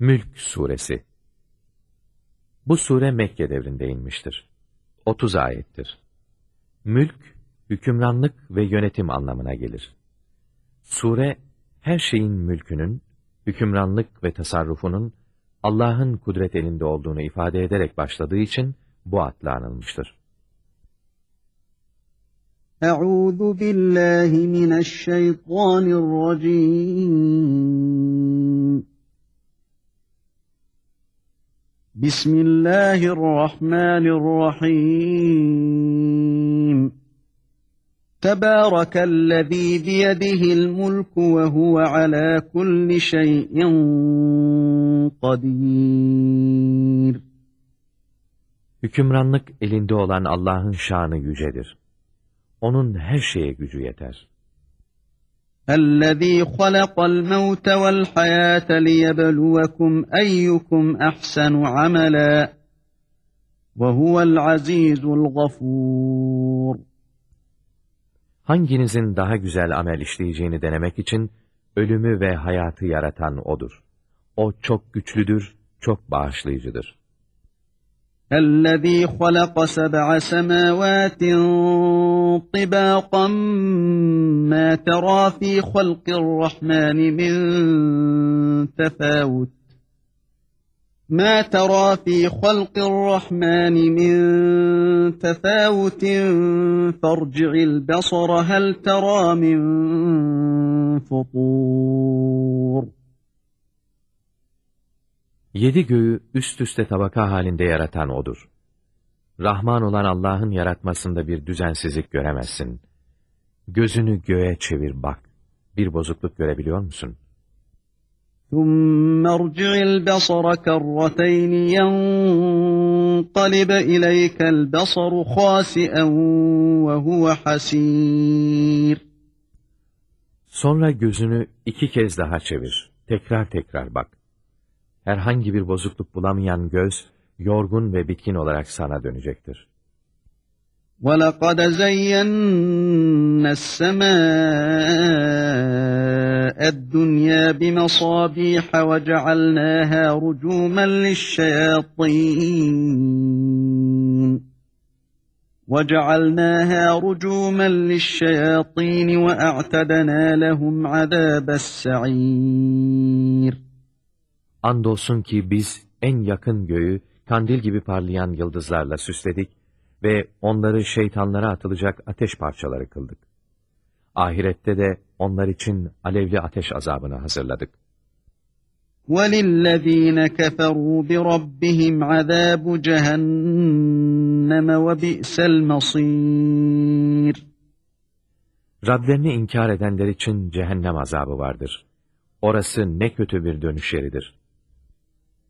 Mülk Suresi Bu sure Mekke devrinde inmiştir. 30 ayettir. Mülk, hükümranlık ve yönetim anlamına gelir. Sure, her şeyin mülkünün, hükümranlık ve tasarrufunun Allah'ın kudret elinde olduğunu ifade ederek başladığı için bu adla anılmıştır. Euzu billahi mineşşeytanirracim. Bismillahirrahmanirrahim. Tebârekellezî biyedihil mulku ve huve alâ kulli şeyin kadir. Hükümranlık elinde olan Allah'ın şanı yücedir. Onun her şeye gücü yeter. اَلَّذ۪ي خَلَقَ الْمَوْتَ وَالْحَيَاةَ لِيَبْلُوَكُمْ اَيُّكُمْ اَحْسَنُ عَمَلًا وَهُوَ الْعَز۪يزُ الْغَفُورُ Hanginizin daha güzel amel işleyeceğini denemek için ölümü ve hayatı yaratan O'dur. O çok güçlüdür, çok bağışlayıcıdır. الذي خلق سبع سماوات طباقا ما ترى في خلق الرحمن من تفاوت. ما ترى في خلق الرحمن من تفاوت. فارجع البصر هل ترى من فطور. Yedi göğü üst üste tabaka halinde yaratan O'dur. Rahman olan Allah'ın yaratmasında bir düzensizlik göremezsin. Gözünü göğe çevir bak. Bir bozukluk görebiliyor musun? ثُمَّ ارْجِعِ الْبَصَرَ كَرَّتَيْنِ يَنْقَلِبَ إِلَيْكَ الْبَصَرُ خَاسِئًا وَهُوَ حَسِيرٌ Sonra gözünü iki kez daha çevir. Tekrar tekrar bak herhangi bir bozukluk bulamayan göz, yorgun ve bitkin olarak sana dönecektir. وَلَقَدْ زَيَّنَّا السَّمَاءَ الدُّنْيَا بِمَصَابِيحَ وَجَعَلْنَاهَا رُجُومًا لِلشَّيَاطِينِ وَجَعَلْنَاهَا رُجُومًا لِلشَّيَاطِينِ وَأَعْتَدْنَا لَهُمْ عَذَابَ السَّعِيرِ Andolsun ki biz en yakın göğü kandil gibi parlayan yıldızlarla süsledik ve onları şeytanlara atılacak ateş parçaları kıldık. Ahirette de onlar için alevli ateş azabını hazırladık. وَلِلَّذ۪ينَ كَفَرُوا بِرَبِّهِمْ عَذَابُ جَهَنَّمَ وَبِئْسَ الْمَصِيرِ Rablerini inkar edenler için cehennem azabı vardır. Orası ne kötü bir dönüş yeridir.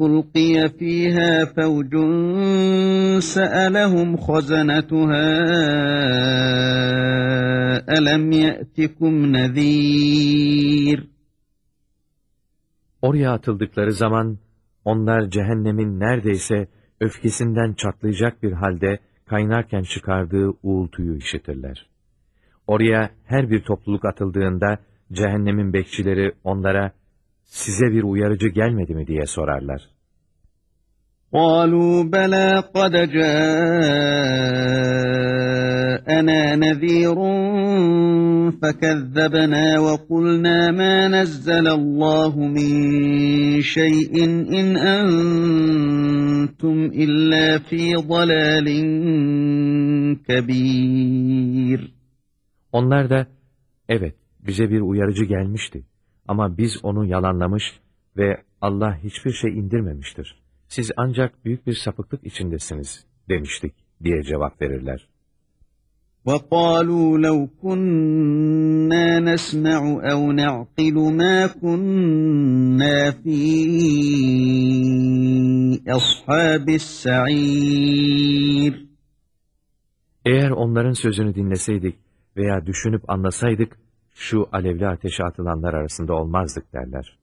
ألقي فيها فوج سألهم خزنتها ألم يأتكم نذير Oraya atıldıkları zaman onlar cehennemin neredeyse öfkesinden çatlayacak bir halde kaynarken çıkardığı uğultuyu işitirler. Oraya her bir topluluk atıldığında cehennemin bekçileri onlara size bir uyarıcı gelmedi mi diye sorarlar. قَالُوا بَلَا قَدْ جَاءَنَا نَذ۪يرٌ فَكَذَّبْنَا وَقُلْنَا مَا نَزَّلَ اللّٰهُ مِنْ شَيْءٍ اِنْ أَنْتُمْ اِلَّا ف۪ي ضَلَالٍ كَب۪يرٍ Onlar da, evet bize bir uyarıcı gelmişti. Ama biz onu yalanlamış ve Allah hiçbir şey indirmemiştir. Siz ancak büyük bir sapıklık içindesiniz demiştik diye cevap verirler. وَقَالُوا لَوْ كُنَّا نَسْمَعُ أَوْ نَعْقِلُ مَا كُنَّا فِي أَصْحَابِ السَّعِيرِ Eğer onların sözünü dinleseydik veya düşünüp anlasaydık, şu alevli ateşe atılanlar arasında olmazdık derler.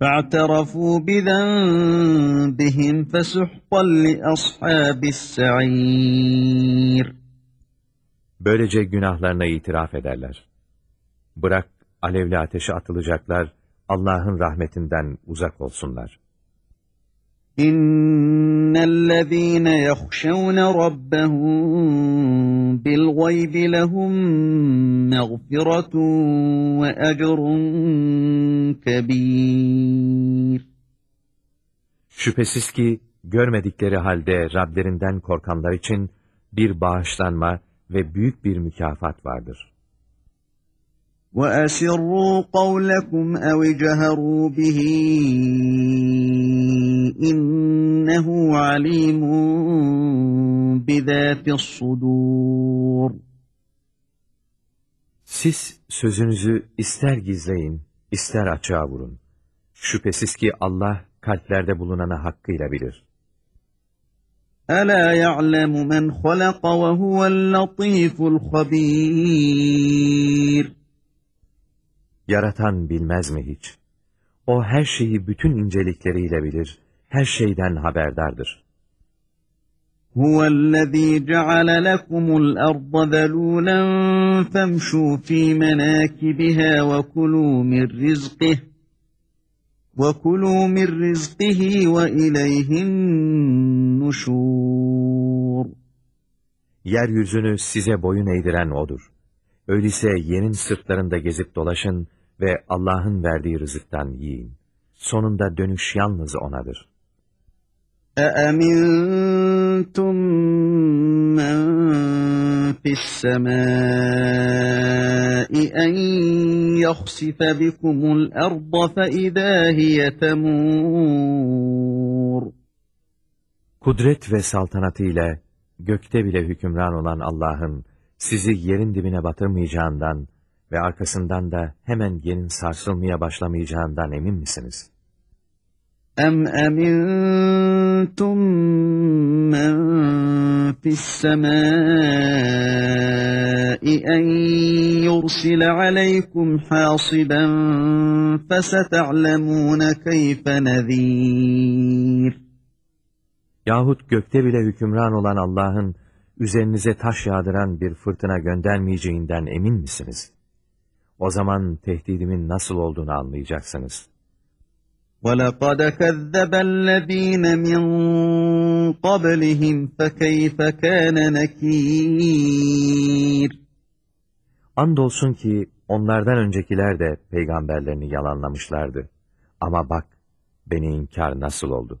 فَاعْتَرَفُوا بِذَنْبِهِمْ فَسُحْقًا لِأَصْحَابِ السَّعِيرِ Böylece günahlarına itiraf ederler. Bırak alevli ateşe atılacaklar, Allah'ın rahmetinden uzak olsunlar. اِنَّ الَّذ۪ينَ يَخْشَوْنَ رَبَّهُمْ بِالْغَيْبِ لَهُمْ مَغْفِرَةٌ وَأَجْرٌ كَب۪يرٌ Şüphesiz ki görmedikleri halde Rablerinden korkanlar için bir bağışlanma ve büyük bir mükafat vardır. وَأَسِرُّوا قَوْلَكُمْ أَوْ جَهَرُوا بِهِ إِنَّهُ عَلِيمٌ بِذَاتِ الصُّدُورِ Siz sözünüzü ister gizleyin, ister açığa vurun. Şüphesiz ki Allah kalplerde bulunanı hakkıyla bilir. أَلَا يَعْلَمُ مَنْ خَلَقَ وَهُوَ اللَّطِيفُ الْخَبِيرُ Yaratan bilmez mi hiç? O her şeyi bütün incelikleriyle bilir, her şeyden haberdardır. هُوَ الَّذ۪ي جَعَلَ لَكُمُ الْأَرْضَ ذَلُولًا فَامْشُوا ف۪ي مَنَاكِبِهَا وَكُلُوا مِنْ رِزْقِهِ وَكُلُوا مِنْ رِزْقِهِ وَإِلَيْهِ النُّشُورُ Yeryüzünü size boyun eğdiren O'dur. Öyleyse yerin sırtlarında gezip dolaşın ve Allah'ın verdiği rızıktan yiyin. Sonunda dönüş yalnız O'nadır. أَأَمِنْتُمْ مَنْ فِي السَّمَاءِ أَنْ يَخْسِفَ بِكُمُ الْأَرْضَ فَإِذَا هِيَ تَمُورُ Kudret ve saltanatıyla gökte bile hükümran olan Allah'ın sizi yerin dibine batırmayacağından ve arkasından da hemen yerin sarsılmaya başlamayacağından emin misiniz? أَمْ أَمِنْتُمْ مَنْ فِي السَّمَاءِ أَنْ يُرْسِلَ عَلَيْكُمْ حَاصِبًا فَسَتَعْلَمُونَ كَيْفَ نَذ۪يرٌ Yahut gökte bile hükümran olan Allah'ın üzerinize taş yağdıran bir fırtına göndermeyeceğinden emin misiniz? O zaman tehdidimin nasıl olduğunu anlayacaksınız. وَلَقَدْ كَذَّبَ الَّذ۪ينَ مِنْ قَبْلِهِمْ فَكَيْفَ كَانَ نَك۪يرٌ Andolsun ki onlardan öncekiler de peygamberlerini yalanlamışlardı. Ama bak, beni inkar nasıl oldu?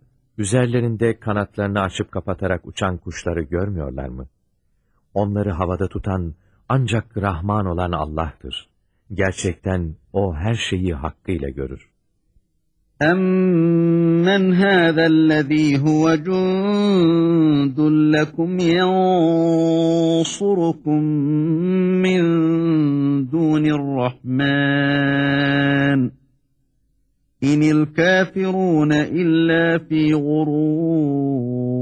üzerlerinde kanatlarını açıp kapatarak uçan kuşları görmüyorlar mı? Onları havada tutan ancak Rahman olan Allah'tır. Gerçekten O her şeyi hakkıyla görür. أَمَّنْ هَذَا الَّذ۪ي هُوَ جُنْدٌ لَكُمْ يَنْصُرُكُمْ مِنْ دُونِ الرَّحْمَنِ İnil kafirune illa fi gurur.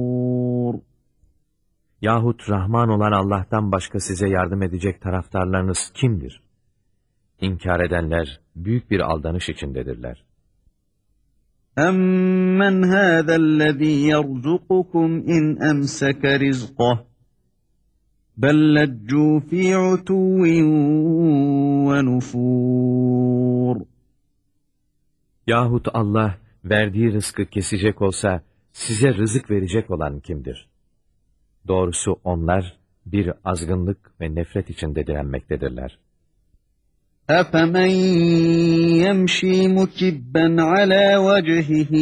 Yahut Rahman olan Allah'tan başka size yardım edecek taraftarlarınız kimdir? İnkar edenler büyük bir aldanış içindedirler. Emmen hâzellezî yerzukukum in emseke rizqah. Bellejjû fî utuvin ve nufûr. Yahut Allah verdiği rızkı kesecek olsa size rızık verecek olan kimdir? Doğrusu onlar bir azgınlık ve nefret içinde direnmektedirler. أفمن يمشي مكبا على وجهه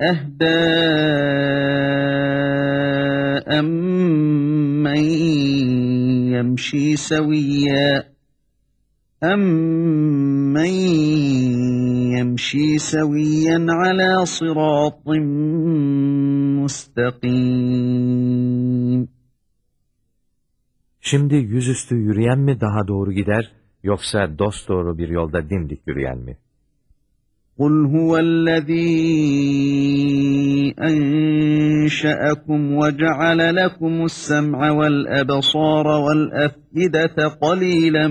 أهدى أمن يمشي سويا أمن يمشي سويا على صراط مستقيم Şimdi yüzüstü yürüyen mi daha doğru gider, yoksa dosdoğru bir yolda dimdik yürüyen mi? قُلْ هُوَ الَّذ۪ي أَنْشَأَكُمْ وَجَعَلَ لَكُمُ السَّمْعَ وَالْأَبَصَارَ وَالْأَفْئِدَةَ قَلِيلًا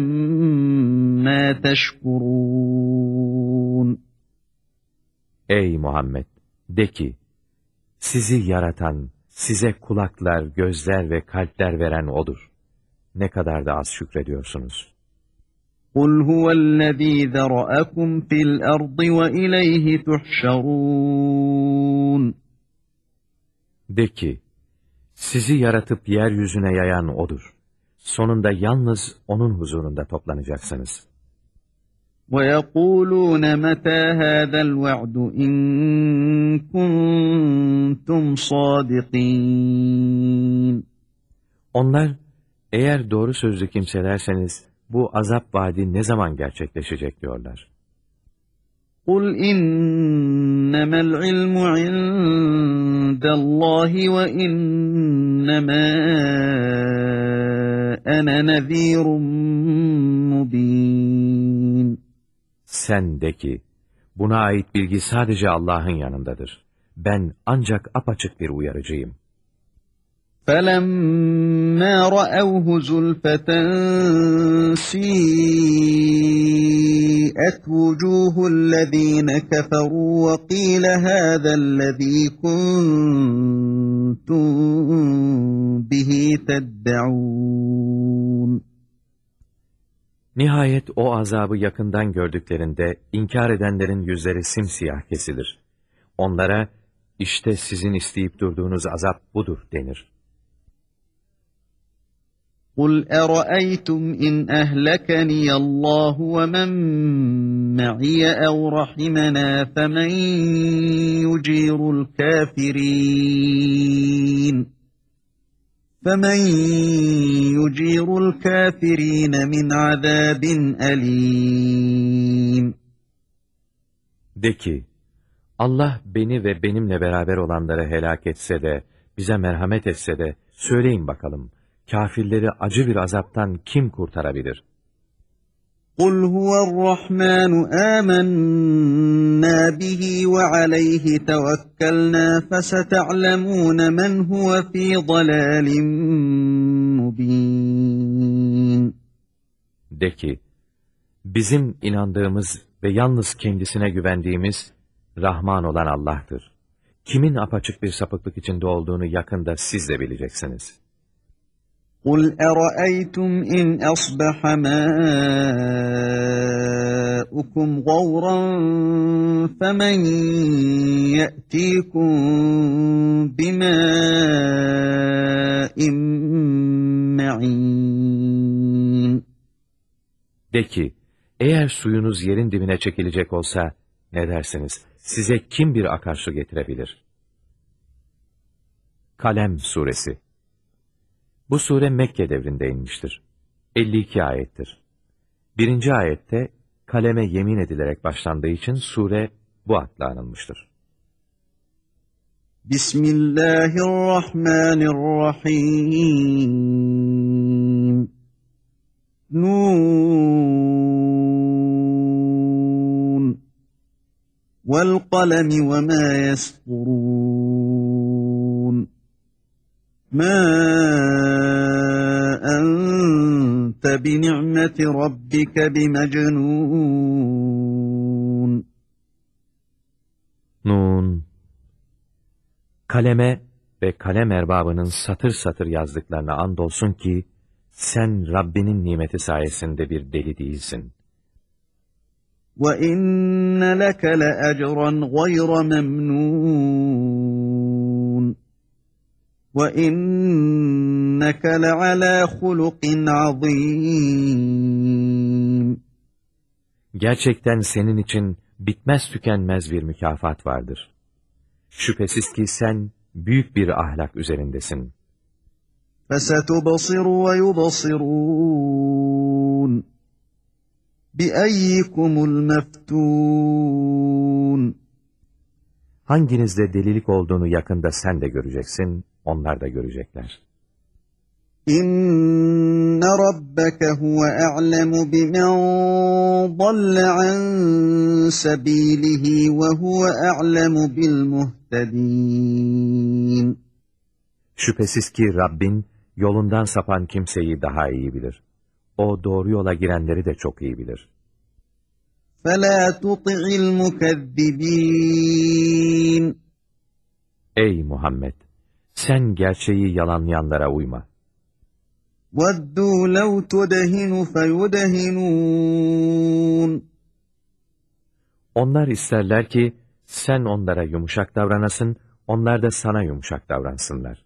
مَا تَشْكُرُونَ Ey Muhammed! De ki, sizi yaratan, size kulaklar, gözler ve kalpler veren O'dur. Ne kadar da az şükrediyorsunuz. قُلْ هُوَ الَّذ۪ي ذَرَأَكُمْ فِي الْأَرْضِ وَإِلَيْهِ تُحْشَرُونَ De ki, sizi yaratıp yeryüzüne yayan O'dur. Sonunda yalnız O'nun huzurunda toplanacaksınız. وَيَقُولُونَ مَتَى هَذَا الْوَعْدُ اِنْ كُنْتُمْ صَادِقِينَ Onlar, eğer doğru sözlü kimselerseniz, bu azap vaadi ne zaman gerçekleşecek diyorlar. قُلْ إِنَّمَا الْعِلْمُ عِنْدَ اللّٰهِ وَإِنَّمَا أَنَا نَذ۪يرٌ مُب۪ينٌ Sen de ki, buna ait bilgi sadece Allah'ın yanındadır. Ben ancak apaçık bir uyarıcıyım. فَلَمَّا رَأَوْهُ زُلْفَةً سِيئَتْ وُجُوهُ الَّذ۪ينَ كَفَرُوا وَقِيلَ هَذَا الَّذ۪ي كُنْتُمْ بِهِ تَدَّعُونَ Nihayet o azabı yakından gördüklerinde inkar edenlerin yüzleri simsiyah kesilir. Onlara işte sizin isteyip durduğunuz azap budur denir. قُلْ أَرَأَيْتُمْ إِنْ أَهْلَكَنِيَ اللّٰهُ وَمَنْ مَعِيَ أَوْ رَحِمَنَا فَمَنْ يُجِيرُ الْكَافِرِينَ فَمَنْ يُجِيرُ الْكَافِرِينَ مِنْ عَذَابٍ أَلِيمٍ De ki, Allah beni ve benimle beraber olanları helak etse de, bize merhamet etse de, söyleyin bakalım, kafirleri acı bir azaptan kim kurtarabilir? قُلْ هُوَ الرَّحْمَنُ آمَنَّا بِهِ وَعَلَيْهِ تَوَكَّلْنَا فَسَتَعْلَمُونَ مَنْ هُوَ فِي ضَلَالٍ مُبِينٍ De ki, bizim inandığımız ve yalnız kendisine güvendiğimiz Rahman olan Allah'tır. Kimin apaçık bir sapıklık içinde olduğunu yakında siz de bileceksiniz. قُلْ أَرَأَيْتُمْ إِنْ أَصْبَحَ مَاؤُكُمْ غَوْرًا فَمَنْ يَأْتِيكُمْ بِمَاءٍ مَعِينٍ De ki, eğer suyunuz yerin dibine çekilecek olsa, ne dersiniz, size kim bir akarsu getirebilir? Kalem Suresi bu sure Mekke devrinde inmiştir. 52 ayettir. Birinci ayette, kaleme yemin edilerek başlandığı için sure bu adla anılmıştır. Bismillahirrahmanirrahim. Nun. Vel kalemi ve ma yasturun. Ma ente bi ni'meti rabbike bi mecnun. Nun Kaleme ve kalem erbabının satır satır yazdıklarına andolsun ki, sen Rabbinin nimeti sayesinde bir deli değilsin. وَإِنَّ لَكَ لَأَجْرًا غَيْرَ مَمْنُونَ وَإِنَّكَ لَعَلَى خُلُقٍ عَظِيمٍ Gerçekten senin için bitmez tükenmez bir mükafat vardır. Şüphesiz ki sen büyük bir ahlak üzerindesin. فَسَتُبْصِرُ وَيُبْصِرُونَ بِأَيِّكُمُ الْمَفْتُونَ Hanginizde delilik olduğunu yakında sen de göreceksin, onlar da görecekler. İnne rabbeke huve a'lemu bimen dalle an sabilihi ve huve a'lemu bil muhtedin. Şüphesiz ki Rabbin yolundan sapan kimseyi daha iyi bilir. O doğru yola girenleri de çok iyi bilir. فَلَا تُطِعِ الْمُكَذِّبِينَ Ey Muhammed! Sen gerçeği yalanlayanlara uyma. وَدُّوا لَوْ تُدَهِنُ فَيُدَهِنُونَ Onlar isterler ki sen onlara yumuşak davranasın, onlar da sana yumuşak davransınlar.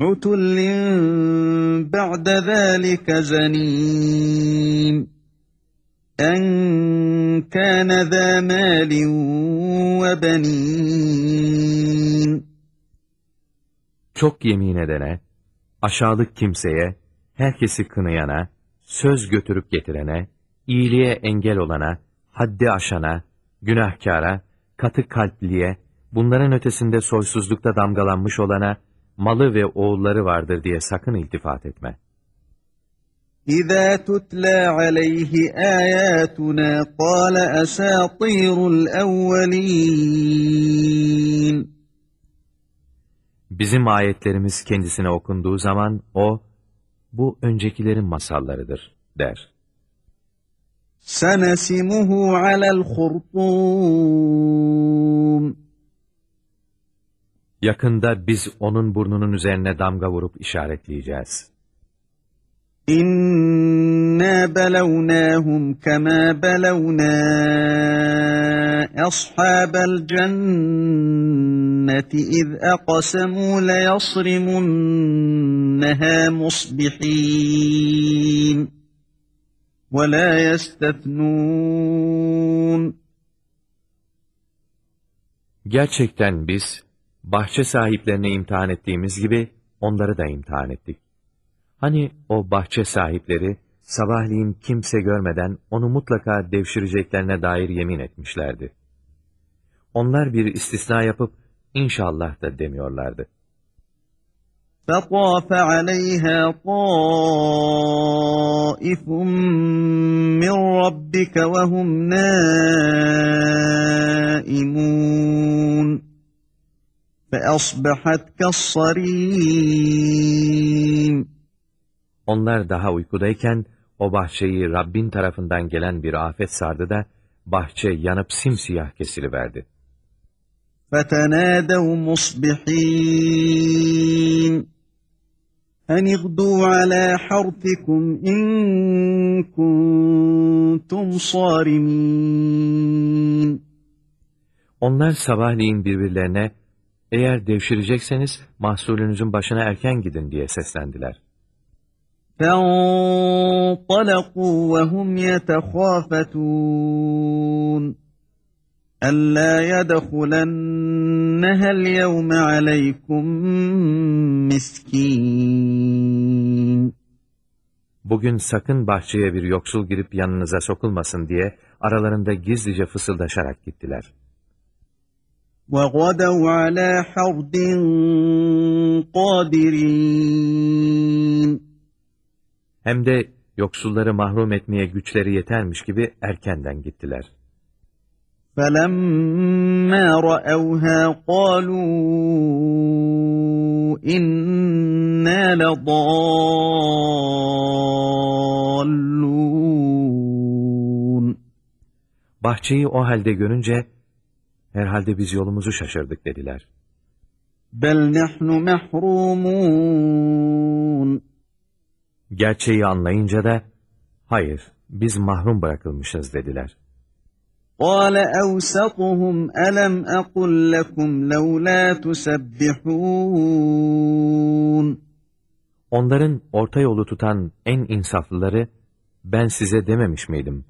عُتُلٍّ بَعْدَ ذَٰلِكَ زَنِيمٍ اَنْ كَانَ ذَا مَالٍ وَبَنِينَ Çok yemin edene, aşağılık kimseye, herkesi kınayana, söz götürüp getirene, iyiliğe engel olana, haddi aşana, günahkara, katı kalpliye, bunların ötesinde soysuzlukta damgalanmış olana, malı ve oğulları vardır diye sakın iltifat etme. إِذَا تُتْلَى عَلَيْهِ آيَاتُنَا قَالَ أَسَاطِيرُ الْأَوَّلِينَ Bizim ayetlerimiz kendisine okunduğu zaman o, bu öncekilerin masallarıdır, der. سَنَسِمُهُ عَلَى الْخُرْطُومِ Yakında biz onun burnunun üzerine damga vurup işaretleyeceğiz. İnna belevnâhum kemâ belevnâ ashabel cenneti iz aqasemû leyasrimunnehâ musbihîn ve lâ yestetnûn. Gerçekten biz bahçe sahiplerini imtihan ettiğimiz gibi, onları da imtihan ettik. Hani o bahçe sahipleri, sabahleyin kimse görmeden onu mutlaka devşireceklerine dair yemin etmişlerdi. Onlar bir istisna yapıp, inşallah da demiyorlardı. فَطَافَ عَلَيْهَا طَائِفٌ مِّن رَّبِّكَ وَهُمْ نَائِمُونَ فَأَصْبَحَتْ كَالصَّرِيمِ Onlar daha uykudayken o bahçeyi Rabbin tarafından gelen bir afet sardı da bahçe yanıp simsiyah kesiliverdi. فَتَنَادَوْ مُصْبِح۪ينَ اَنْ اِغْدُوا عَلَى حَرْتِكُمْ اِنْ كُنْتُمْ صَارِم۪ينَ Onlar sabahleyin birbirlerine eğer devşirecekseniz mahsulünüzün başına erken gidin diye seslendiler. فَانطَلَقُوا وَهُمْ يَتَخَافَتُونَ أَلَّا يَدْخُلَنَّهَا الْيَوْمَ عَلَيْكُمْ مِسْكِينٌ Bugün sakın bahçeye bir yoksul girip yanınıza sokulmasın diye aralarında gizlice fısıldaşarak gittiler. وَغَدَوْا عَلَى حَرْدٍ قَادِرِينَ Hem de yoksulları mahrum etmeye güçleri yetermiş gibi erkenden gittiler. فَلَمَّا رَأَوْهَا قَالُوا إِنَّا لَضَالُّونَ Bahçeyi o halde görünce, herhalde biz yolumuzu şaşırdık dediler. بَلْ نَحْنُ مَحْرُومُونَ Gerçeği anlayınca da, hayır, biz mahrum bırakılmışız dediler. قَالَ أَوْسَطُهُمْ أَلَمْ أَقُلْ لَكُمْ لَوْلَا تُسَبِّحُونَ Onların orta yolu tutan en insaflıları, ben size dememiş miydim,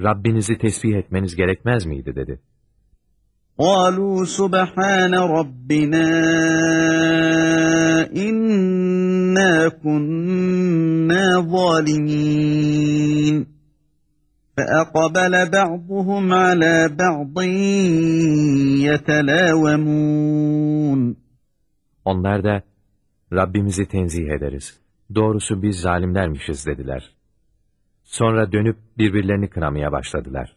Rabbinizi tesbih etmeniz gerekmez miydi dedi. قالوا سبحان ربنا إنا كنا ظالمين فأقبل بعضهم على بعض يتلاومون Onlar da, Rabbimizi tenzih ederiz. Doğrusu biz zalimlermişiz dediler. Sonra dönüp birbirlerini kınamaya başladılar.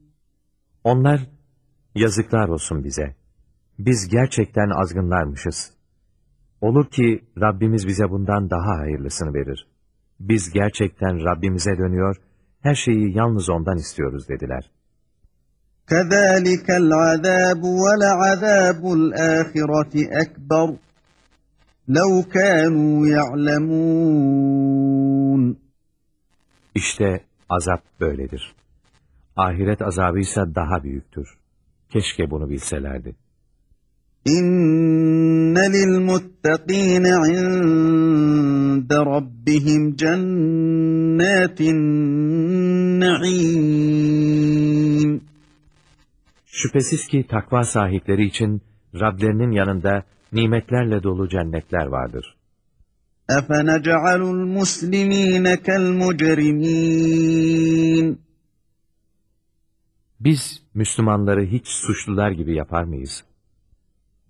Onlar, yazıklar olsun bize. Biz gerçekten azgınlarmışız. Olur ki Rabbimiz bize bundan daha hayırlısını verir. Biz gerçekten Rabbimize dönüyor, her şeyi yalnız ondan istiyoruz dediler. كذلك العذاب ولعذاب الآخرة أكبر لو كانوا يعلمون İşte azap böyledir. Ahiret azabı ise daha büyüktür. Keşke bunu bilselerdi. إن للمتقين عند ربهم جنات النعيم Şüphesiz ki takva sahipleri için Rablerinin yanında nimetlerle dolu cennetler vardır. أفنجعل المسلمين كالمجرمين Biz Müslümanları hiç suçlular gibi yapar mıyız?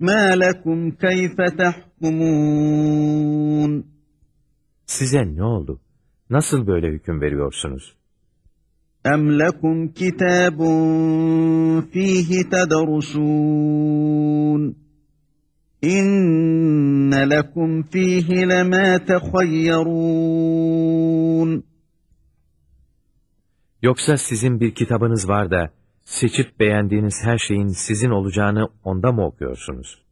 ما لكم كيف تحكمون Size ne oldu? Nasıl böyle hüküm veriyorsunuz? أم لكم كتاب فيه تدرسون إن لكم فيه لما تخيرون Yoksa sizin bir kitabınız var da, seçip beğendiğiniz her şeyin sizin olacağını onda mı okuyorsunuz?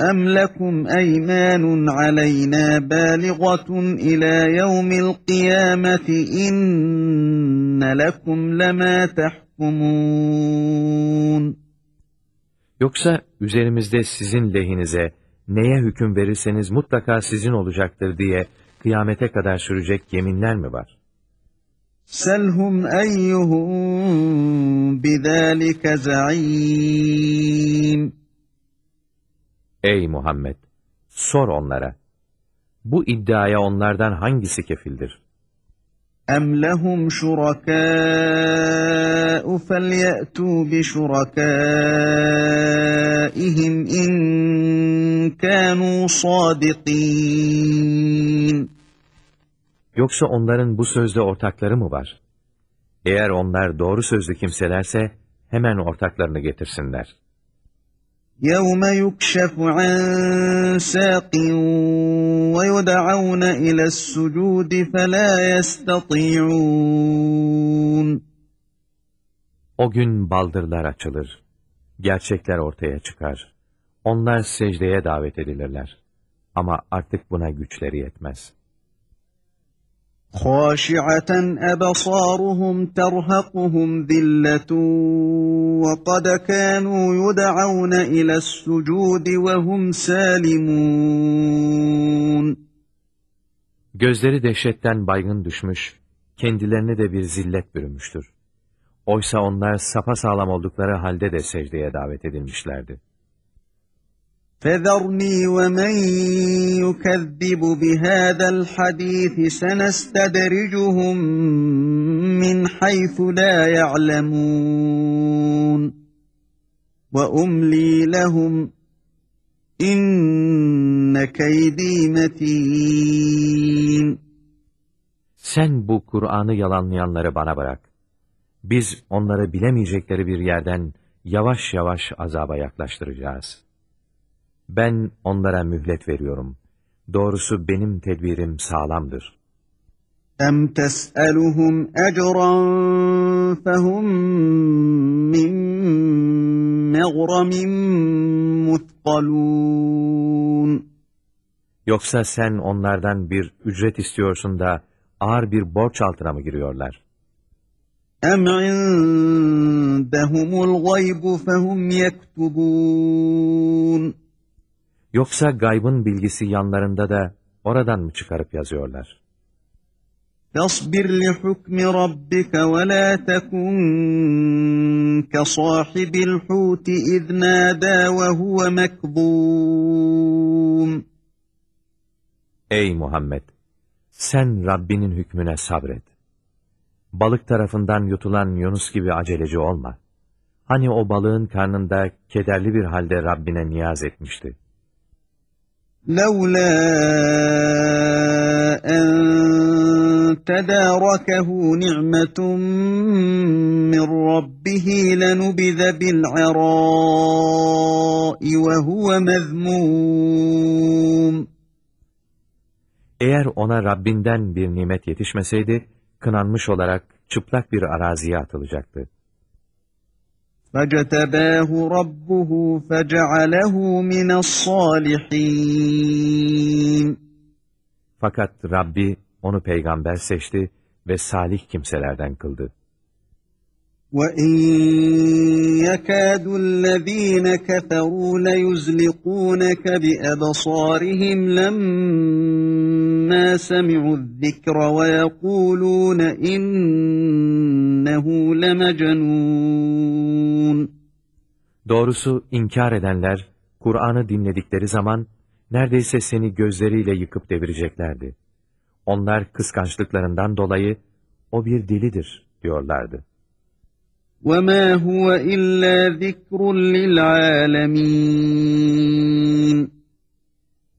أم لكم أيمان علينا بالغة إلى يوم القيامة إن لكم لما تحكمون Yoksa üzerimizde sizin lehinize neye hüküm verirseniz mutlaka sizin olacaktır diye kıyamete kadar sürecek yeminler mi var? Selhum eyyuhum bidâlike zaim. Ey Muhammed! Sor onlara. Bu iddiaya onlardan hangisi kefildir? Em lehum şurakâ'u felyetû bi şurakâ'ihim in kânû sâdikîn. Yoksa onların bu sözde ortakları mı var? Eğer onlar doğru sözlü kimselerse hemen ortaklarını getirsinler. يوم يكشف عن ساق ويدعون إلى السجود فلا يستطيعون O gün baldırlar açılır. Gerçekler ortaya çıkar. Onlar secdeye davet edilirler. Ama artık buna güçleri yetmez. خاشعة أبصارهم ترهقهم ذلة وقد كانوا يدعون إلى السجود وهم سالمون Gözleri dehşetten baygın düşmüş, kendilerine de bir zillet bürümüştür. Oysa onlar sapasağlam oldukları halde de secdeye davet edilmişlerdi. فذرني ومن يكذب بهذا الحديث سنستدرجهم من حيث لا يعلمون وأملي لهم إن كيدي متين Sen bu Kur'an'ı yalanlayanları bana bırak. Biz onları bilemeyecekleri bir yerden yavaş yavaş azaba yaklaştıracağız. Ben onlara mühlet veriyorum. Doğrusu benim tedbirim sağlamdır. أَمْ تَسْأَلُهُمْ أَجْرًا فَهُمْ مِنْ مَغْرَمٍ مُثْقَلُونَ Yoksa sen onlardan bir ücret istiyorsun da ağır bir borç altına mı giriyorlar? أَمْ عِنْدَهُمُ الْغَيْبُ فَهُمْ يَكْتُبُونَ Yoksa gaybın bilgisi yanlarında da oradan mı çıkarıp yazıyorlar? فاصبر لحكم ربك ولا تكن كصاحب الحوت إذ نادى وهو مكظوم Ey Muhammed! Sen Rabbinin hükmüne sabret. Balık tarafından yutulan Yunus gibi aceleci olma. Hani o balığın karnında kederli bir halde Rabbine niyaz etmişti. لولا أن تداركه نعمة من ربه لنبذ بالعراء وهو مذموم Eğer ona Rabbinden bir nimet yetişmeseydi, kınanmış olarak çıplak bir araziye atılacaktı. فاجتباه ربه فجعله من الصالحين Fakat Rabbi onu peygamber seçti ve salih kimselerden kıldı. وَإِنْ يَكَادُ الَّذ۪ينَ كَفَرُوا لَيُزْلِقُونَكَ بِأَبَصَارِهِمْ لَمَّا سَمِعُوا الذِّكْرَ وَيَقُولُونَ إِنَّهُ لَمَجْنُونَ Doğrusu inkar edenler, Kur'an'ı dinledikleri zaman, neredeyse seni gözleriyle yıkıp devireceklerdi. Onlar kıskançlıklarından dolayı, o bir delidir diyorlardı. وَمَا هُوَ إِلَّا ذِكْرٌ لِلْعَالَمِينَ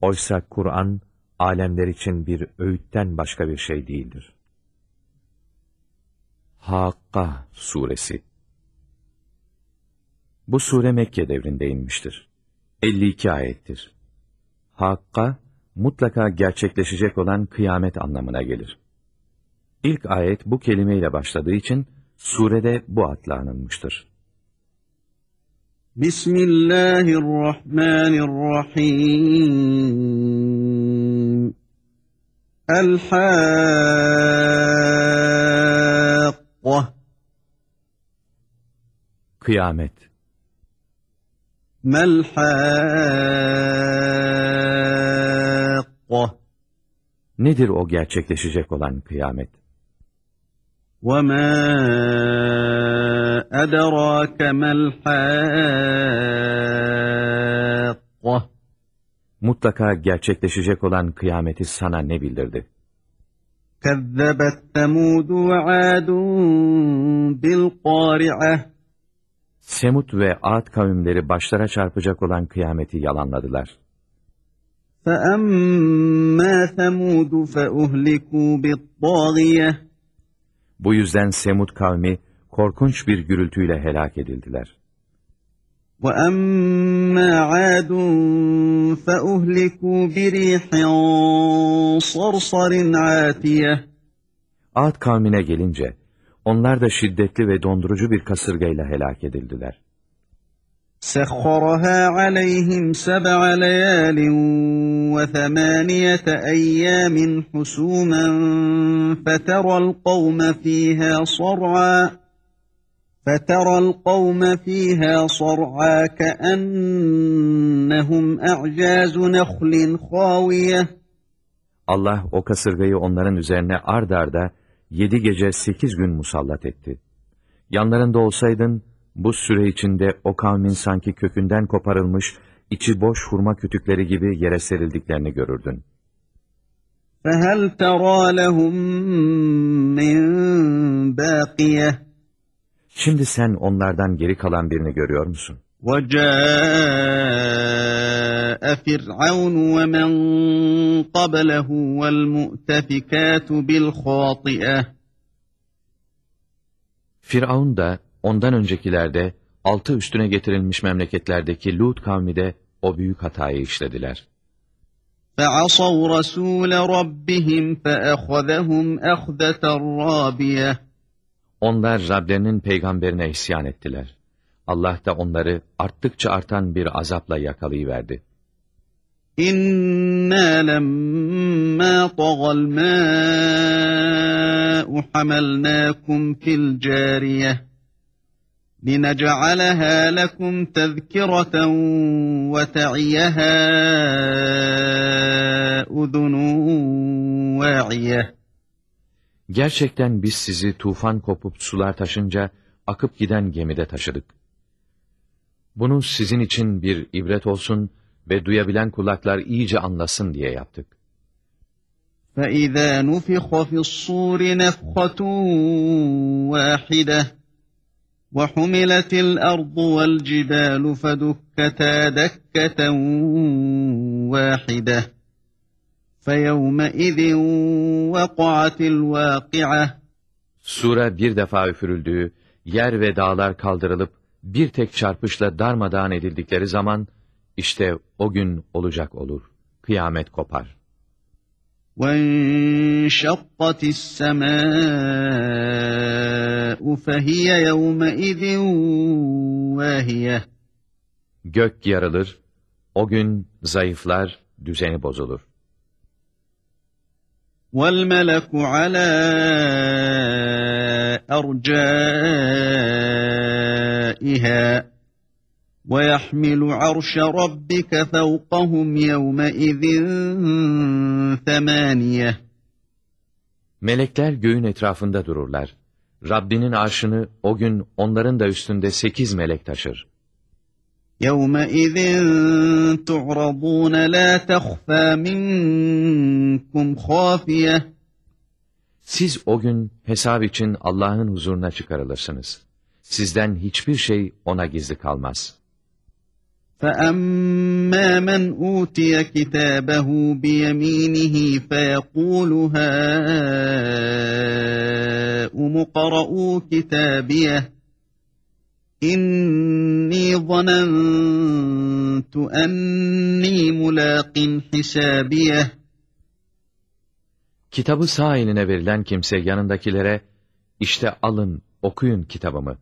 Oysa Kur'an, alemler için bir öğütten başka bir şey değildir. Hakka Suresi Bu sure Mekke devrinde inmiştir. 52 ayettir. Hakka, mutlaka gerçekleşecek olan kıyamet anlamına gelir. İlk ayet bu kelimeyle başladığı için, surede bu adla anılmıştır. Bismillahirrahmanirrahim. El-Hakka. Kıyamet Mel-Hakka. Nedir o gerçekleşecek olan kıyamet? وَمَا أَدَرَاكَ مَا الْحَاقَّةُ Mutlaka gerçekleşecek olan kıyameti sana ne bildirdi? كَذَّبَتْ ثَمُودُ وَعَادٌ بِالْقَارِعَةِ Semut ve Ad kavimleri başlara çarpacak olan kıyameti yalanladılar. فَأَمَّا ثَمُودُ فَأُهْلِكُوا بِالطَّاغِيَةِ Bu yüzden Semut kavmi korkunç bir gürültüyle helak edildiler. وَأَمَّا عَادٌ فَأُهْلِكُوا بِرِيحٍ صَرْصَرٍ عَاتِيَةٍ Ad kavmine gelince, onlar da şiddetli ve dondurucu bir kasırgayla helak edildiler. سَخَّرَهَا عَلَيْهِمْ سَبْعَ لَيَالٍ وَثَمَانِيَةَ أَيَّامٍ حُسُومًا فَتَرَى الْقَوْمَ فِيهَا صَرْعَى فَتَرَى الْقَوْمَ فِيهَا صَرْعَى كَأَنَّهُمْ أَعْجَازُ نَخْلٍ خَاوِيَةٍ Allah o kasırgayı onların üzerine ard arda yedi gece sekiz gün musallat etti. Yanlarında olsaydın, bu süre içinde o kavmin sanki kökünden koparılmış, içi boş hurma kütükleri gibi yere serildiklerini görürdün. فَهَلْ تَرَى لَهُم مِّن بَاقِيَةٍ Şimdi sen onlardan geri kalan birini görüyor musun? وَجَاءَ فِرْعَوْنُ وَمَنْ قَبْلَهُ وَالْمُؤْتَفِكَاتُ بِالْخَاطِئَةِ Firavun da, ondan öncekilerde, altı üstüne getirilmiş memleketlerdeki Lut kavmi de o büyük hatayı işlediler. فَعَصَوْا رَسُولَ رَبِّهِمْ فَأَخَذَهُمْ أَخْذَةً رَّابِيَةً Onlar Rablerinin peygamberine isyan ettiler. Allah da onları arttıkça artan bir azapla yakalayıverdi. İnna lemma tagal ma'u hamalnakum fil cariyeh لنجعلها لكم تذكرة وتعيها أذن واعية Gerçekten biz sizi tufan kopup sular taşınca akıp giden gemide taşıdık. Bunu sizin için bir ibret olsun ve duyabilen kulaklar iyice anlasın diye yaptık. فَإِذَا نُفِخَ فِي الصُّورِ نَفْخَةٌ وَاحِدَةٌ وَحُمِلَتِ الْأَرْضُ وَالْجِبَالُ فَدُكَّتَا دَكَّةً وَاحِدَةً فَيَوْمَئِذٍ وَقَعَتِ الْوَاقِعَةُ Sura bir defa üfürüldüğü, yer ve dağlar kaldırılıp bir tek çarpışla darmadağın edildikleri zaman, işte o gün olacak olur. Kıyamet kopar. وَانْشَقَّتِ السَّمَاءُ فَهِيَ يَوْمَئِذٍ وَاهِيَةٌ Gök yarılır, o gün zayıflar, düzeni bozulur. وَالْمَلَكُ عَلَى أَرْجَائِهَا وَيَحْمِلُ عَرْشَ رَبِّكَ فَوْقَهُمْ يَوْمَئِذٍ ثَمَانِيَةٌ Melekler göğün etrafında dururlar. Rabbinin arşını o gün onların da üstünde sekiz melek taşır. يَوْمَئِذٍ تُعْرَضُونَ لَا تَخْفَى مِنْكُمْ خَافِيَةٌ Siz o gün hesap için Allah'ın huzuruna çıkarılırsınız. Sizden hiçbir şey ona gizli kalmaz. فَأَمَّا مَنْ أُوتِيَ كِتَابَهُ بِيَمِينِهِ فَيَقُولُ هَاؤُمُ اقْرَءُوا كِتَابِيَهْ إِنِّي ظَنَنْتُ أَنِّي مُلَاقٍ حِسَابِيَهْ Kitabı sağ eline verilen kimse yanındakilere, işte alın, okuyun kitabımı.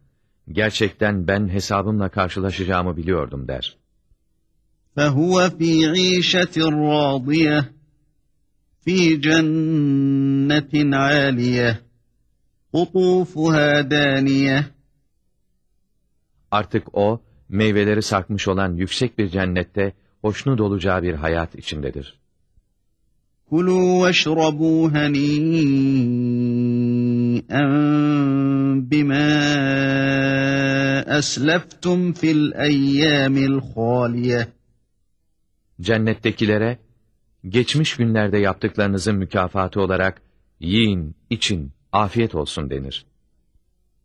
Gerçekten ben hesabımla karşılaşacağımı biliyordum der. فَهُوَ فِي عِيشَةٍ رَاضِيَةٍ فِي جَنَّةٍ عَالِيَةٍ قُطُوفُهَا دَانِيَةٌ Artık o, meyveleri sarkmış olan yüksek bir cennette hoşnut olacağı bir hayat içindedir. Kulu veşrabu hani'en esleftum fil eyyamil haliye. Cennettekilere, geçmiş günlerde yaptıklarınızın mükafatı olarak, yiyin, için, afiyet olsun denir.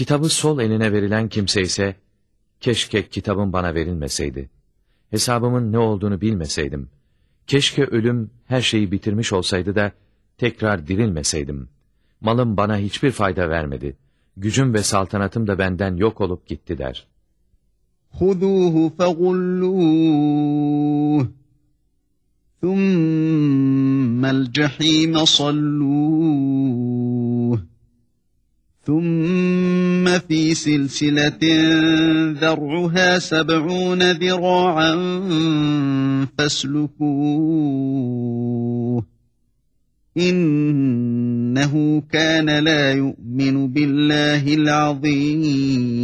Kitabı sol eline verilen kimse ise, keşke kitabım bana verilmeseydi. Hesabımın ne olduğunu bilmeseydim. Keşke ölüm her şeyi bitirmiş olsaydı da, tekrar dirilmeseydim. Malım bana hiçbir fayda vermedi. Gücüm ve saltanatım da benden yok olup gitti der. خُذُوهُ فَغُلُّوهُ ثُمَّ الْجَحِيمَ صَلُّوهُ ثم في سلسلة ذرعها سبعون ذراعا فاسلكوه إنه كان لا يؤمن بالله العظيم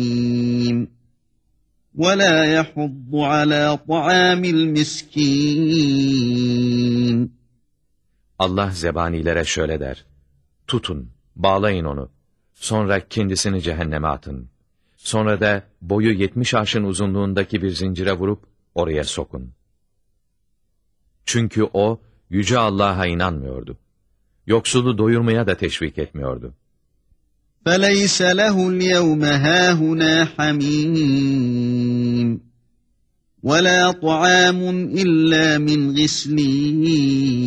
ولا يحض على طعام المسكين Allah zebanilere şöyle der. Tutun, bağlayın onu. Sonra kendisini cehenneme atın. Sonra da boyu yetmiş arşın uzunluğundaki bir zincire vurup oraya sokun. Çünkü o, Yüce Allah'a inanmıyordu. Yoksulu doyurmaya da teşvik etmiyordu. فليس له اليوم هاهنا حميم ولا طعام إلا من غسلين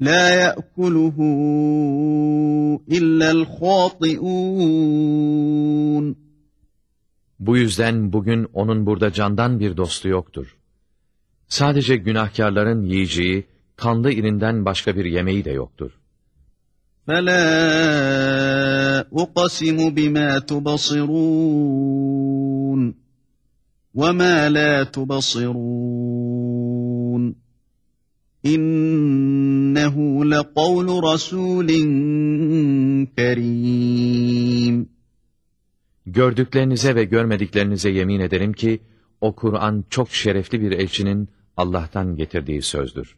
لا يأكله إلا الخاطئون Bu yüzden bugün onun burada candan bir dostu yoktur. Sadece günahkarların yiyeceği, kanlı irinden başka bir yemeği de yoktur. فلا أقسم بما تبصرون وما لا تبصرون إنه لقول رسول كريم Gördüklerinize ve görmediklerinize yemin ederim ki, o Kur'an çok şerefli bir elçinin Allah'tan getirdiği sözdür.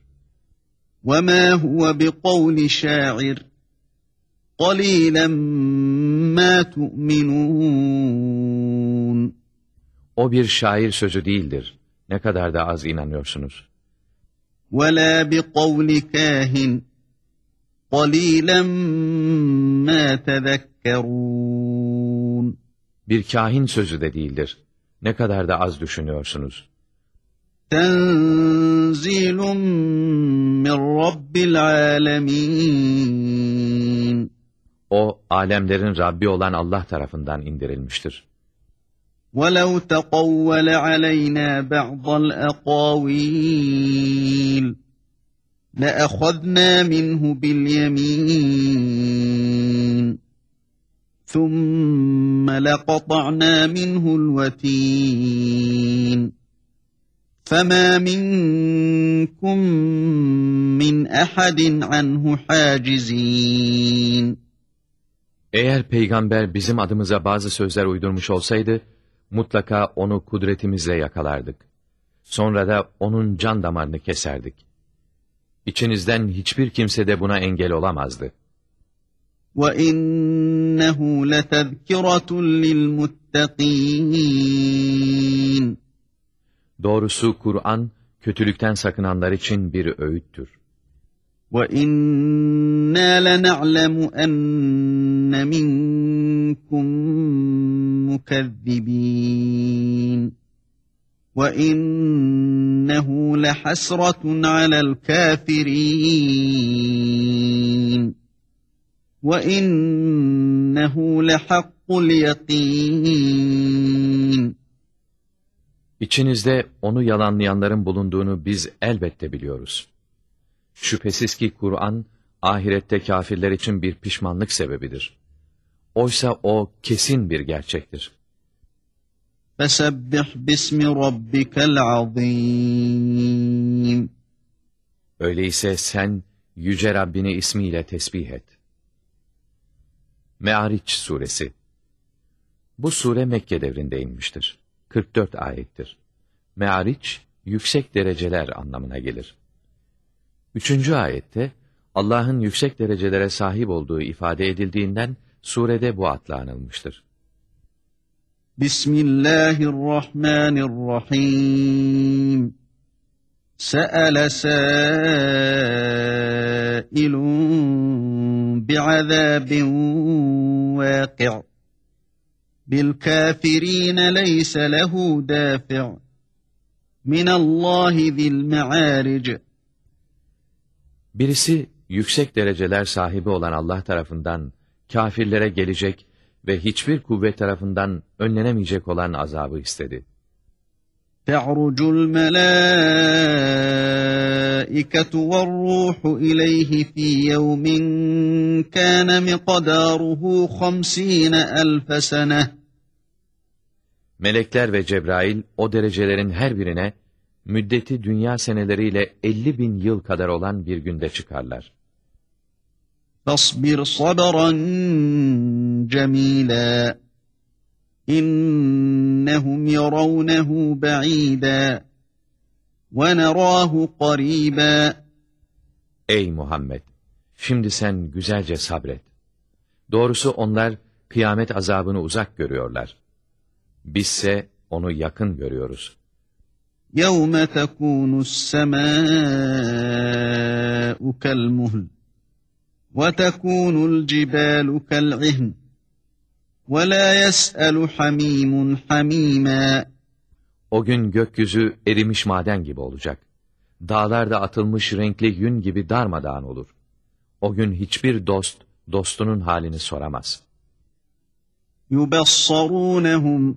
وما هو بقول شاعر قليلا ما تؤمنون O bir şair sözü değildir. Ne kadar da az inanıyorsunuz. ولا بقول كاهن قليلا ما تذكرون Bir kahin sözü de değildir. Ne kadar da az düşünüyorsunuz. تنزيل من رب العالمين O, alemlerin Rabbi olan Allah tarafından indirilmiştir. ولو تقول علينا بعض الأقاويل لأخذنا منه باليمين ثم لقطعنا منه الوتين فما منكم من أحد عنه حاجزين Eğer peygamber bizim adımıza bazı sözler uydurmuş olsaydı, mutlaka onu kudretimizle yakalardık. Sonra da onun can damarını keserdik. İçinizden hiçbir kimse de buna engel olamazdı. وَإِنَّهُ لَتَذْكِرَةٌ لِلْمُتَّقِينَ Doğrusu Kur'an, kötülükten sakınanlar için bir öğüttür. وَإِنَّا لَنَعْلَمُ أَنَّ مِنكُم مُكَذِّبِينَ وَإِنَّهُ لَحَسْرَةٌ عَلَى الْكَافِرِينَ وَإِنَّهُ لَحَقُّ الْيَقِينِ İçinizde onu yalanlayanların bulunduğunu biz elbette biliyoruz. Şüphesiz ki Kur'an, ahirette kafirler için bir pişmanlık sebebidir. Oysa o kesin bir gerçektir. Fesebbih bismi rabbikel azim. Öyleyse sen yüce Rabbini ismiyle tesbih et. Me'ariç suresi. Bu sure Mekke devrinde inmiştir. 44 ayettir. Me'ariç yüksek dereceler anlamına gelir. Üçüncü ayette Allah'ın yüksek derecelere sahip olduğu ifade edildiğinden surede bu adla anılmıştır. Bismillahirrahmanirrahim. Se'ele sâilun bi'azâbin vâki' Bilkâfirîne leyse lehu dâfi' Minallahi zil me'ârici Birisi, yüksek dereceler sahibi olan Allah tarafından, kafirlere gelecek ve hiçbir kuvvet tarafından önlenemeyecek olan azabı istedi. تعرج الملائكة والروح إليه في يوم كان مقداره خمسين ألف سنة Melekler ve Cebrail o derecelerin her birine müddeti dünya seneleriyle 50 bin yıl kadar olan bir günde çıkarlar. فاصبر صبرا جميلا إنهم يرونه بعيدا ونراه قريبا Ey Muhammed! Şimdi sen güzelce sabret. Doğrusu onlar kıyamet azabını uzak görüyorlar. Bizse onu yakın görüyoruz. يوم تكون السماء كالمهل وتكون الجبال كالعهن ولا يسأل حميم حميما O gün gökyüzü erimiş maden gibi olacak. Dağlar da atılmış renkli yün gibi darmadağın olur. O gün hiçbir dost, dostunun halini soramaz. يبصرونهم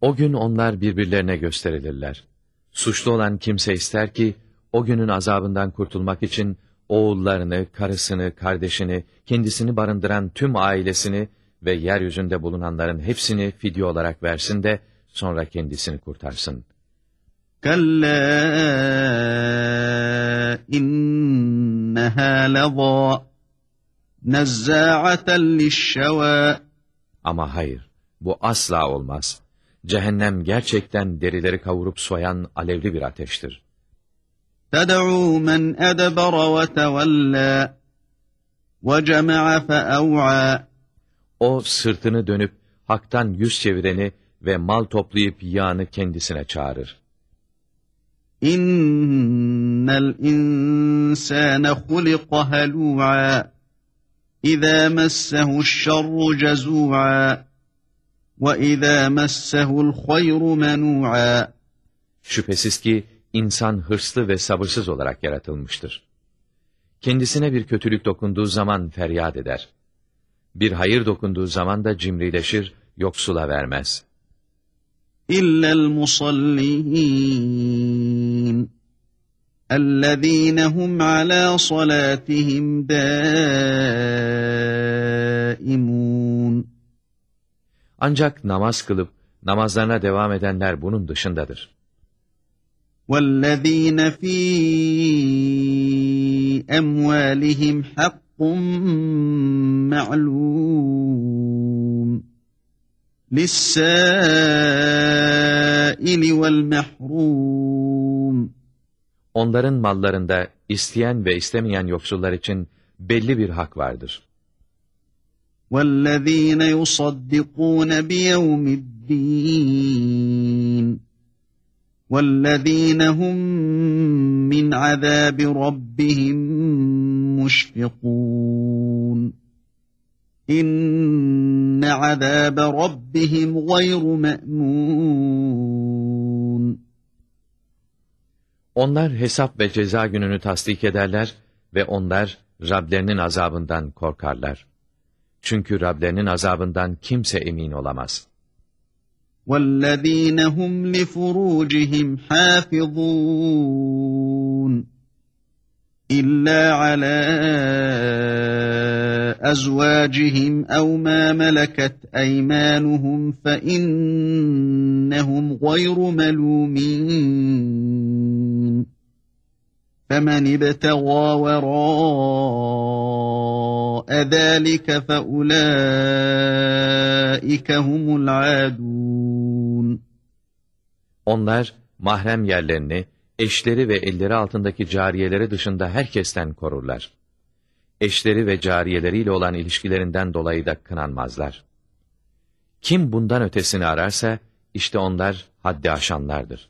O gün onlar birbirlerine gösterilirler. Suçlu olan kimse ister ki, o günün azabından kurtulmak için oğullarını, karısını, kardeşini, kendisini barındıran tüm ailesini ve yeryüzünde bulunanların hepsini fidye olarak versin de sonra kendisini kurtarsın. Kalla inneha lezâ nezzâ'aten lişşevâ Ama hayır, bu asla olmaz. Cehennem gerçekten derileri kavurup soyan alevli bir ateştir. تدعو من أدبر وتولى وجمع فأوعى O sırtını dönüp haktan yüz çevireni ve mal toplayıp yağını kendisine çağırır. إن الإنسان خلق هلوعا إذا مسه الشر جزوعا وإذا مسه الخير منوعا Şüphesiz ki insan hırslı ve sabırsız olarak yaratılmıştır. Kendisine bir kötülük dokunduğu zaman feryat eder. Bir hayır dokunduğu zaman da cimrileşir, yoksula vermez. إلا المصلين الذين هم على صلاتهم دائمون Ancak namaz kılıp namazlarına devam edenler bunun dışındadır. والذين في أموالهم حق معلوم للسائل والمحروم Onların mallarında isteyen ve istemeyen yoksullar için belli bir hak vardır. والذين يصدقون بيوم الدين والذين هم من عذاب ربهم مشفقون إن عذاب ربهم غير مأمون Onlar hesap ve ceza gününü tasdik ederler ve onlar Rablerinin azabından korkarlar. Çünkü Rablerinin azabından kimse emin olamaz. والذين هم لفروجهم حافظون إلا على أزواجهم أو ما ملكت أيمانهم فإنهم غير ملومين فمن ابتغى وراء ذلك فأولئك هم العادون Onlar mahrem yerlerini, eşleri ve elleri altındaki cariyeleri dışında herkesten korurlar. Eşleri ve cariyeleriyle olan ilişkilerinden dolayı da kınanmazlar. Kim bundan ötesini ararsa, işte onlar haddi aşanlardır.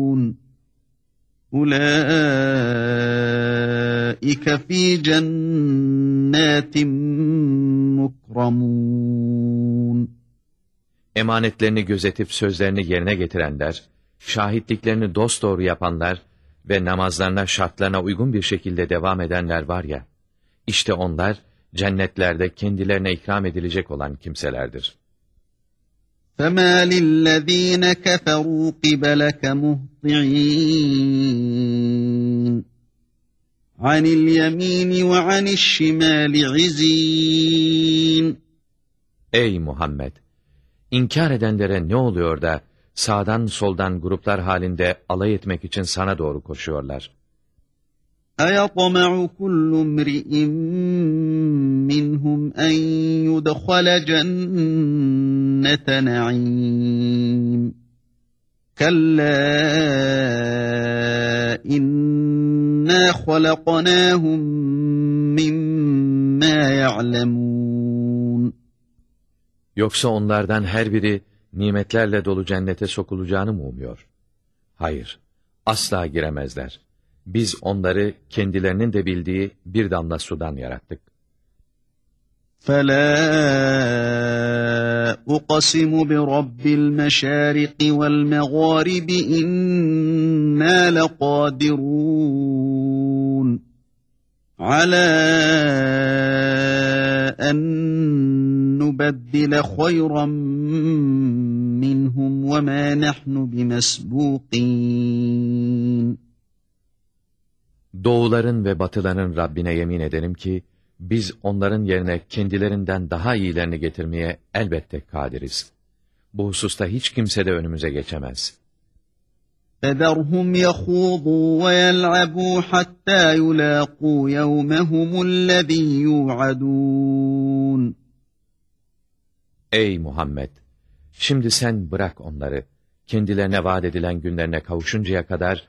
Ulaika fi mukramun. Emanetlerini gözetip sözlerini yerine getirenler, şahitliklerini dosdoğru yapanlar ve namazlarına şartlarına uygun bir şekilde devam edenler var ya, işte onlar cennetlerde kendilerine ikram edilecek olan kimselerdir. فَمَا لِلَّذ۪ينَ كَفَرُوا قِبَلَكَ مُهْطِعِينَ عَنِ الْيَم۪ينِ وَعَنِ الشِّمَالِ عِز۪ينَ Ey Muhammed! İnkar edenlere ne oluyor da sağdan soldan gruplar halinde alay etmek için sana doğru koşuyorlar? أَيَطْمَعُ كُلُّ امْرِئٍ مِّنْهُمْ أَنْ يُدْخَلَ جَنَّةَ نَعِيمٍ كَلَّا إِنَّا خَلَقْنَاهُمْ مِمَّا يَعْلَمُونَ Yoksa onlardan her biri nimetlerle dolu cennete sokulacağını mı umuyor? Hayır, asla giremezler. Biz onları kendilerinin de bildiği bir damla sudan yarattık. فَلَا أُقَسِمُ بِرَبِّ الْمَشَارِقِ وَالْمَغَارِبِ إِنَّا لَقَادِرُونَ عَلَى أَن نُبَدِّلَ خَيْرًا مِّنْهُمْ وَمَا نَحْنُ بِمَسْبُوقِينَ Doğuların ve batıların Rabbine yemin ederim ki, biz onların yerine kendilerinden daha iyilerini getirmeye elbette kadiriz. Bu hususta hiç kimse de önümüze geçemez. فَذَرْهُمْ يَخُوضُوا وَيَلْعَبُوا حَتَّى يُلَاقُوا يَوْمَهُمُ الَّذ۪ي يُوعَدُونَ Ey Muhammed! Şimdi sen bırak onları, kendilerine vaat edilen günlerine kavuşuncaya kadar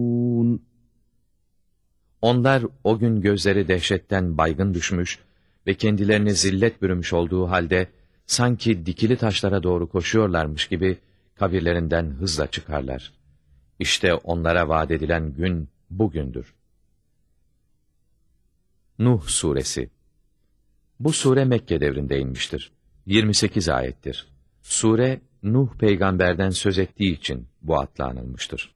Onlar o gün gözleri dehşetten baygın düşmüş ve kendilerini zillet bürümüş olduğu halde sanki dikili taşlara doğru koşuyorlarmış gibi kabirlerinden hızla çıkarlar. İşte onlara vaat edilen gün bugündür. Nuh Suresi Bu sure Mekke devrinde inmiştir. 28 ayettir. Sure, Nuh peygamberden söz ettiği için bu adla anılmıştır.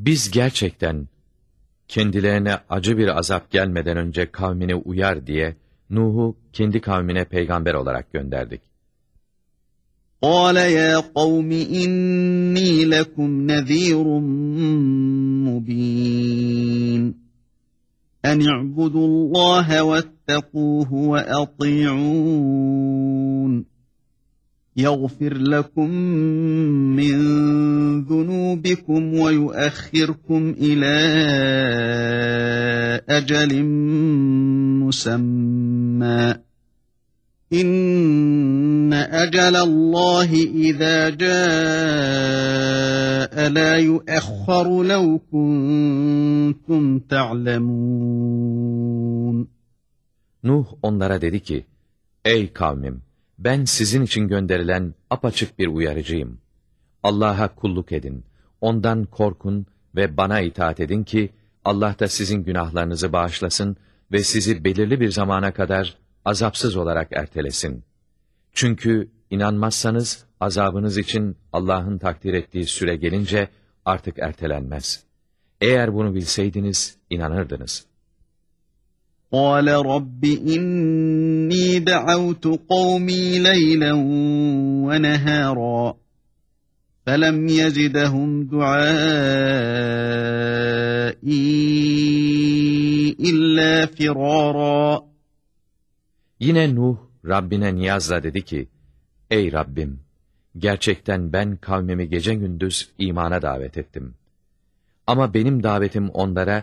Biz gerçekten kendilerine acı bir azap gelmeden önce kavmini uyar diye Nuh'u kendi kavmine peygamber olarak gönderdik. قال يا قوم إني لكم نذير مبين أن اعبدوا الله واتقوه وأطيعون يغفر لكم من ذنوبكم ويؤخركم إلى أجل مسمى إن أجل الله إذا جاء لا يؤخر لو كنتم تعلمون Nuh onlara dedi ki, Ey kavmim! Ben sizin için gönderilen apaçık bir uyarıcıyım. Allah'a kulluk edin, ondan korkun ve bana itaat edin ki, Allah da sizin günahlarınızı bağışlasın ve sizi belirli bir zamana kadar azapsız olarak ertelesin. Çünkü inanmazsanız azabınız için Allah'ın takdir ettiği süre gelince artık ertelenmez. Eğer bunu bilseydiniz inanırdınız. قال رب إني دعوت قومي ليلا ونهارا فلم يزدهم دعائي إلا فرارا Yine Nuh Rabbine niyazla dedi ki, Ey Rabbim! Gerçekten ben kavmimi gece gündüz imana davet ettim. Ama benim davetim onlara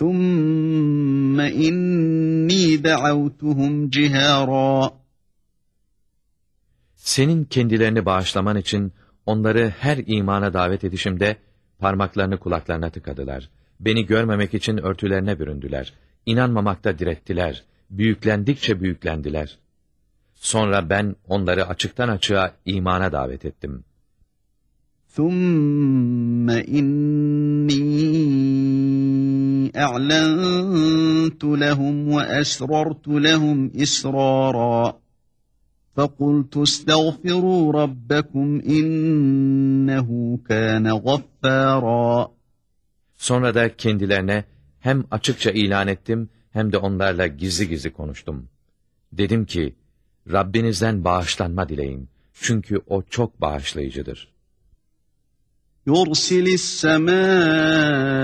ثُمَّ إِنِّي دَعَوْتُهُمْ جِهَارًا Senin kendilerini bağışlaman için onları her imana davet edişimde parmaklarını kulaklarına tıkadılar. Beni görmemek için örtülerine büründüler. İnanmamakta direttiler. Büyüklendikçe büyüklendiler. Sonra ben onları açıktan açığa imana davet ettim. ثُمَّ إِنِّي أَعْلَنْتُ لَهُمْ وَأَسْرَرْتُ لَهُمْ إِسْرَارًا فَقُلْتُ اسْتَغْفِرُوا رَبَّكُمْ إِنَّهُ كَانَ غَفَّارًا Sonra da kendilerine hem açıkça ilan ettim hem de onlarla gizli gizli konuştum. Dedim ki, Rabbinizden bağışlanma dileyin. Çünkü o çok bağışlayıcıdır. يُرْسِلِ السَّمَاءَ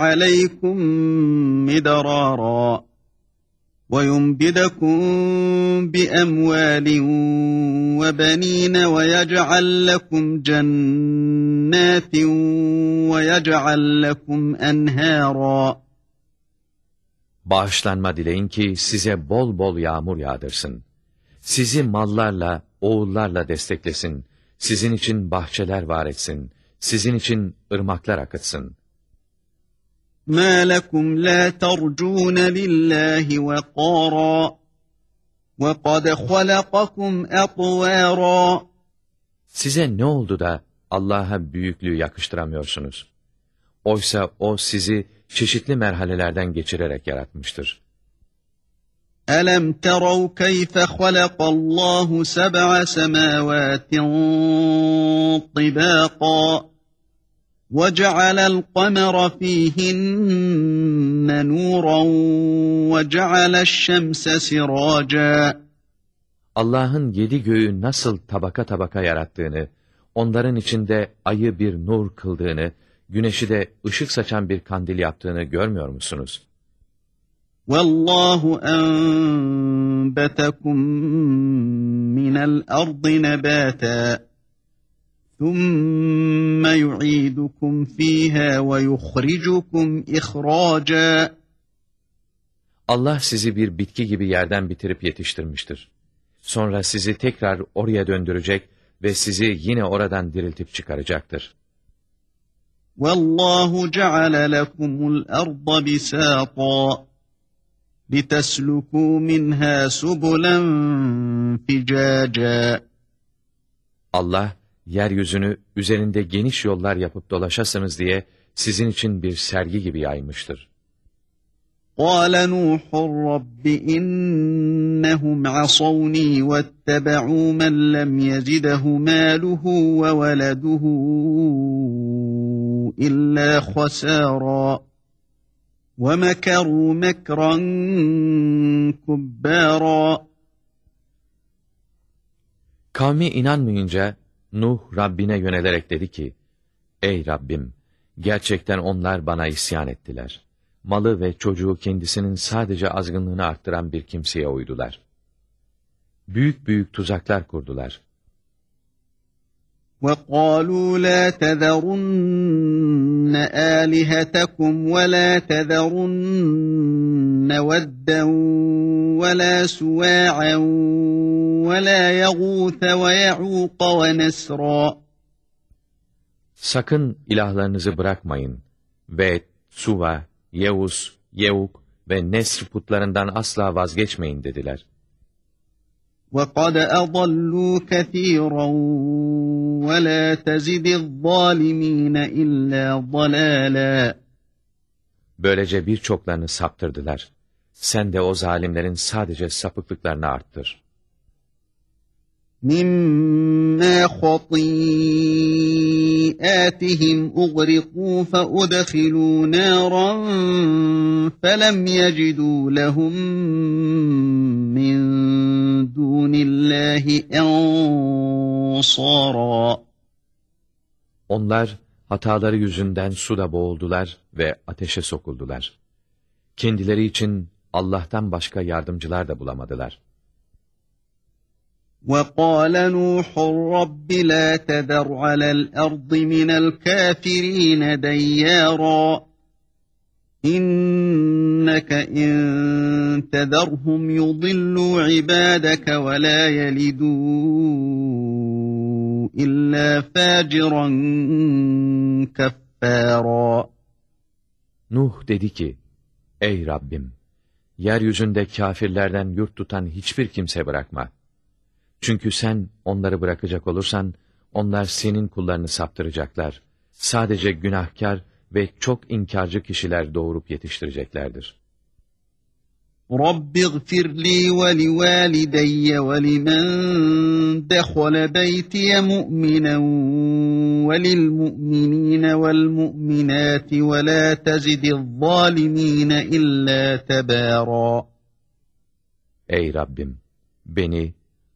عَلَيْكُمْ مِدْرَارًا وَيُمْدِدَكُمْ بِأَمْوَالٍ وَبَنِينَ وَيَجْعَلْ لَكُمْ جَنَّاتٍ وَيَجْعَلْ لَكُمْ أَنْهَارًا Bağışlanma dileyin ki size bol bol yağmur yağdırsın. Sizi mallarla, oğullarla desteklesin. Sizin için bahçeler var etsin. Sizin için ırmaklar akıtsın. مَا لَكُمْ لَا تَرْجُونَ لِلَّهِ وَقَارًا وَقَدْ خَلَقَكُمْ أَطْوَارًا Size ne oldu da Allah'a büyüklüğü yakıştıramıyorsunuz? Oysa O sizi çeşitli merhalelerden geçirerek yaratmıştır. أَلَمْ تَرَوْا كَيْفَ خَلَقَ اللّٰهُ سَبْعَ سَمَاوَاتٍ طِبَاقًا وَجَعَلَ الْقَمَرَ فِيهِنَّ نُورًا وَجَعَلَ الشَّمْسَ سِرَاجًا Allah'ın yedi göğü nasıl tabaka tabaka yarattığını, onların içinde ayı bir nur kıldığını, güneşi de ışık saçan bir kandil yaptığını görmüyor musunuz? وَاللّٰهُ أَنْبَتَكُمْ مِنَ الْأَرْضِ نَبَاتًا ثُمَّ يُعِيدُكُمْ فِيهَا وَيُخْرِجُكُمْ إِخْرَاجًا Allah sizi bir bitki gibi yerden bitirip yetiştirmiştir. Sonra sizi tekrar oraya döndürecek ve sizi yine oradan diriltip çıkaracaktır. وَاللّٰهُ جَعَلَ لَكُمُ الْأَرْضَ بِسَاطًا لِتَسْلُكُوا مِنْهَا سُبُلًا فِجَاجًا Allah, yeryüzünü üzerinde geniş yollar yapıp dolaşasınız diye sizin için bir sergi gibi yaymıştır. قَالَ نُوحٌ رَبِّ إِنَّهُمْ عَصَوْنِي وَاتَّبَعُوا مَنْ لَمْ يَزِدْهُ مَالُهُ وَوَلَدُهُ إِلَّا خَسَارًا وَمَكَرُوا مَكْرًا كُبَّارًا Kavmi inanmayınca Nuh Rabbine yönelerek dedi ki, Ey Rabbim! Gerçekten onlar bana isyan ettiler. Malı ve çocuğu kendisinin sadece azgınlığını arttıran bir kimseye uydular. Büyük büyük tuzaklar kurdular. وَقَالُوا لَا تَذَرُنَّ آلِهَتَكُمْ وَلَا تَذَرُنَّ وَدًّا وَلَا سُوَاعًا وَلَا يَغُوثَ وَيَعُوقَ وَنَسْرًا Sakın ilahlarınızı bırakmayın ve Suva, Yevus, Yevuk ve Nesr putlarından asla vazgeçmeyin dediler. وَقَدْ أَضَلُّوا كَثِيرًا وَلَا تَزِدِ الظَّالِمِينَ إِلَّا ضَلَالًا Böylece birçoklarını saptırdılar. Sen de o zalimlerin sadece sapıklıklarını arttır. مِمَّا خَطِيئَاتِهِمْ أُغْرِقُوا فَأُدْخِلُوا نَارًا فَلَمْ يَجِدُوا لَهُم مِّن دُونِ اللّٰهِ أَنصَارًا Onlar hataları yüzünden suda boğuldular ve ateşe sokuldular. Kendileri için Allah'tan başka yardımcılar da bulamadılar. وَقَالَ نُوحٌ رَبِّ لَا تَذَرْ عَلَى الْأَرْضِ مِنَ الْكَافِرِينَ دَيَّارًا İnneke in tederhum yudillu ibadeke ve la yelidu illa faciran keffara. Nuh dedi ki, Ey Rabbim! Yeryüzünde kafirlerden yurt tutan hiçbir kimse bırakma. Çünkü sen onları bırakacak olursan, onlar senin kullarını saptıracaklar. Sadece günahkar ve çok inkarcı kişiler doğurup yetiştireceklerdir. رَبِّ اغْفِرْ لِي وَلِوَالِدَيَّ وَلِمَنْ دَخَلَ بَيْتِيَ مُؤْمِنًا وَلِلْمُؤْمِنِينَ وَالْمُؤْمِنَاتِ وَلَا تَزِدِ الظَّالِمِينَ إِلَّا تَبَارًا Ey Rabbim! Beni,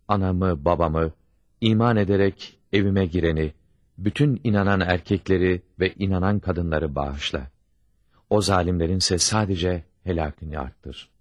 anamı, babamı, iman ederek evime gireni, bütün inanan erkekleri ve inanan kadınları bağışla. O zalimlerinse sadece helakini arttır.